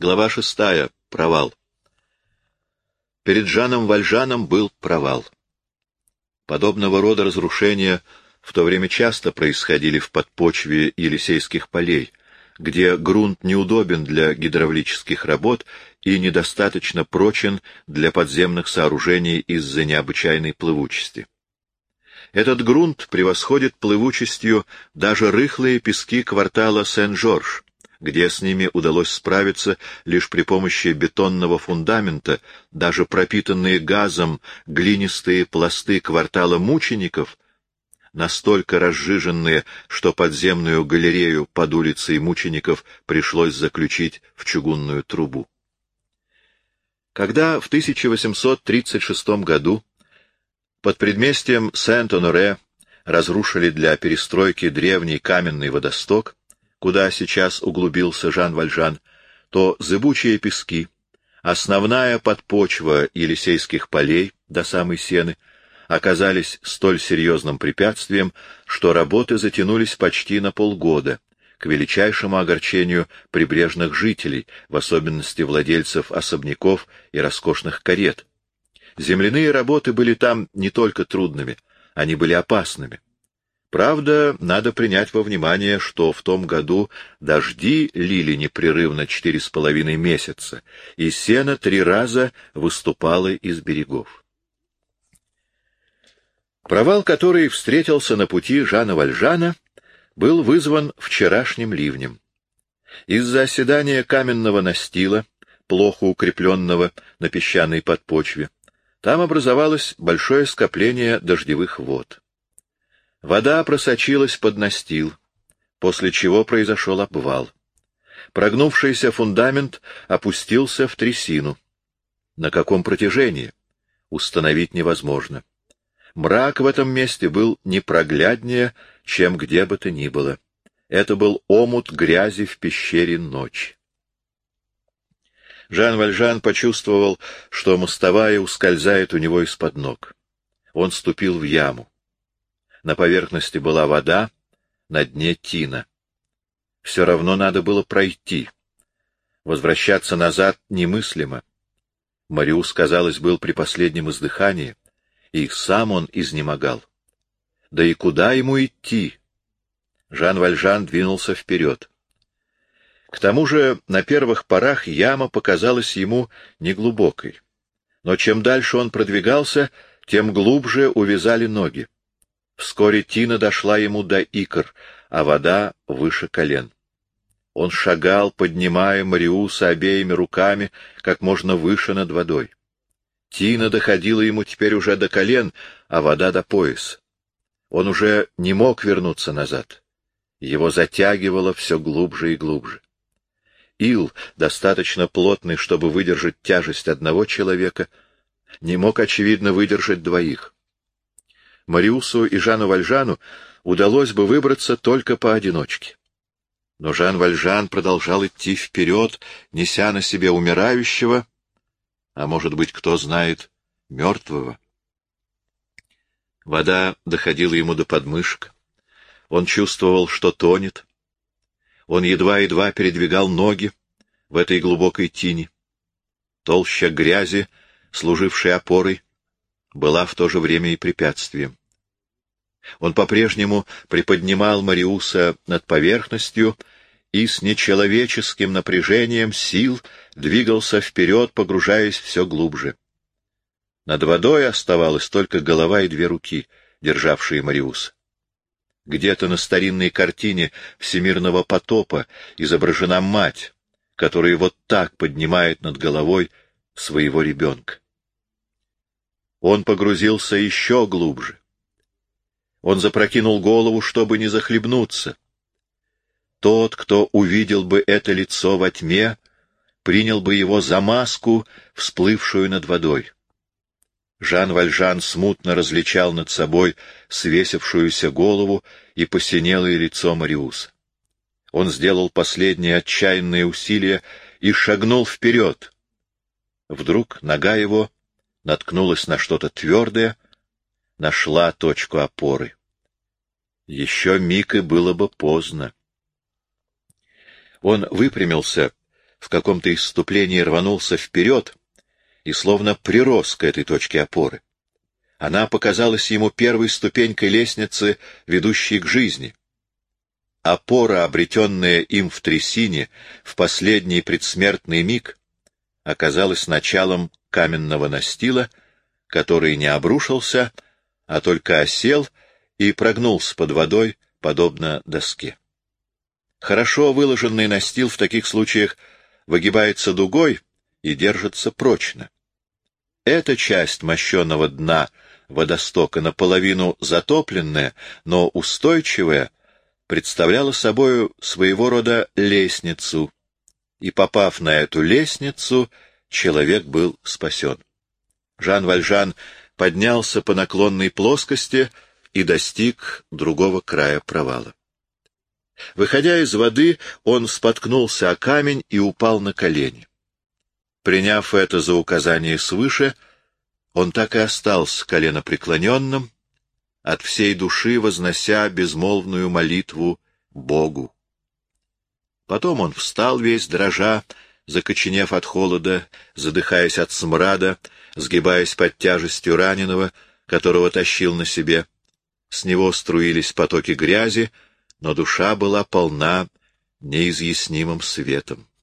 Глава шестая. Провал. Перед Жаном Вальжаном был провал. Подобного рода разрушения в то время часто происходили в подпочве Елисейских полей, где грунт неудобен для гидравлических работ и недостаточно прочен для подземных сооружений из-за необычайной плывучести. Этот грунт превосходит плывучестью даже рыхлые пески квартала Сен-Жорж, где с ними удалось справиться лишь при помощи бетонного фундамента, даже пропитанные газом глинистые пласты квартала мучеников, настолько разжиженные, что подземную галерею под улицей мучеников пришлось заключить в чугунную трубу. Когда в 1836 году под предместьем Сент-Оноре разрушили для перестройки древний каменный водосток, куда сейчас углубился Жан Вальжан, то зыбучие пески, основная подпочва Елисейских полей до самой сены, оказались столь серьезным препятствием, что работы затянулись почти на полгода, к величайшему огорчению прибрежных жителей, в особенности владельцев особняков и роскошных карет. Земляные работы были там не только трудными, они были опасными. Правда, надо принять во внимание, что в том году дожди лили непрерывно четыре с половиной месяца, и сено три раза выступало из берегов. Провал, который встретился на пути Жана Вальжана, был вызван вчерашним ливнем. Из-за оседания каменного настила, плохо укрепленного на песчаной подпочве, там образовалось большое скопление дождевых вод. Вода просочилась под настил, после чего произошел обвал. Прогнувшийся фундамент опустился в трясину. На каком протяжении? Установить невозможно. Мрак в этом месте был непрогляднее, чем где бы то ни было. Это был омут грязи в пещере ночи. Жан Вальжан почувствовал, что мостовая ускользает у него из-под ног. Он ступил в яму. На поверхности была вода, на дне тина. Все равно надо было пройти. Возвращаться назад немыслимо. Мариус, казалось, был при последнем издыхании, и сам он изнемогал. Да и куда ему идти? Жан Вальжан двинулся вперед. К тому же на первых порах яма показалась ему неглубокой. Но чем дальше он продвигался, тем глубже увязали ноги. Вскоре Тина дошла ему до икр, а вода выше колен. Он шагал, поднимая Мариуса обеими руками, как можно выше над водой. Тина доходила ему теперь уже до колен, а вода до пояса. Он уже не мог вернуться назад. Его затягивало все глубже и глубже. Ил, достаточно плотный, чтобы выдержать тяжесть одного человека, не мог, очевидно, выдержать двоих. Мариусу и Жану Вальжану удалось бы выбраться только поодиночке. Но Жан Вальжан продолжал идти вперед, неся на себе умирающего, а может быть, кто знает, мертвого. Вода доходила ему до подмышек. Он чувствовал, что тонет. Он едва-едва передвигал ноги в этой глубокой тени. Толща грязи, служившая опорой, была в то же время и препятствием. Он по-прежнему приподнимал Мариуса над поверхностью и с нечеловеческим напряжением сил двигался вперед, погружаясь все глубже. Над водой оставалась только голова и две руки, державшие Мариуса. Где-то на старинной картине всемирного потопа изображена мать, которая вот так поднимает над головой своего ребенка. Он погрузился еще глубже. Он запрокинул голову, чтобы не захлебнуться. Тот, кто увидел бы это лицо во тьме, принял бы его за маску, всплывшую над водой. Жан Вальжан смутно различал над собой свесившуюся голову и посинелое лицо Мариуса. Он сделал последнее отчаянное усилие и шагнул вперед. Вдруг нога его наткнулась на что-то твердое, нашла точку опоры. Еще миг и было бы поздно. Он выпрямился, в каком-то исступлении рванулся вперед и словно прирос к этой точке опоры. Она показалась ему первой ступенькой лестницы, ведущей к жизни. Опора, обретенная им в трясине в последний предсмертный миг, оказалась началом каменного настила, который не обрушился, а только осел и прогнулся под водой, подобно доске. Хорошо выложенный настил в таких случаях выгибается дугой и держится прочно. Эта часть мощенного дна водостока, наполовину затопленная, но устойчивая, представляла собою своего рода лестницу, и, попав на эту лестницу, человек был спасен. Жан Вальжан поднялся по наклонной плоскости и достиг другого края провала. Выходя из воды, он споткнулся о камень и упал на колени. Приняв это за указание свыше, он так и остался коленопреклоненным, от всей души вознося безмолвную молитву Богу. Потом он встал весь дрожа, закоченев от холода, задыхаясь от смрада, сгибаясь под тяжестью раненого, которого тащил на себе. С него струились потоки грязи, но душа была полна неизъяснимым светом.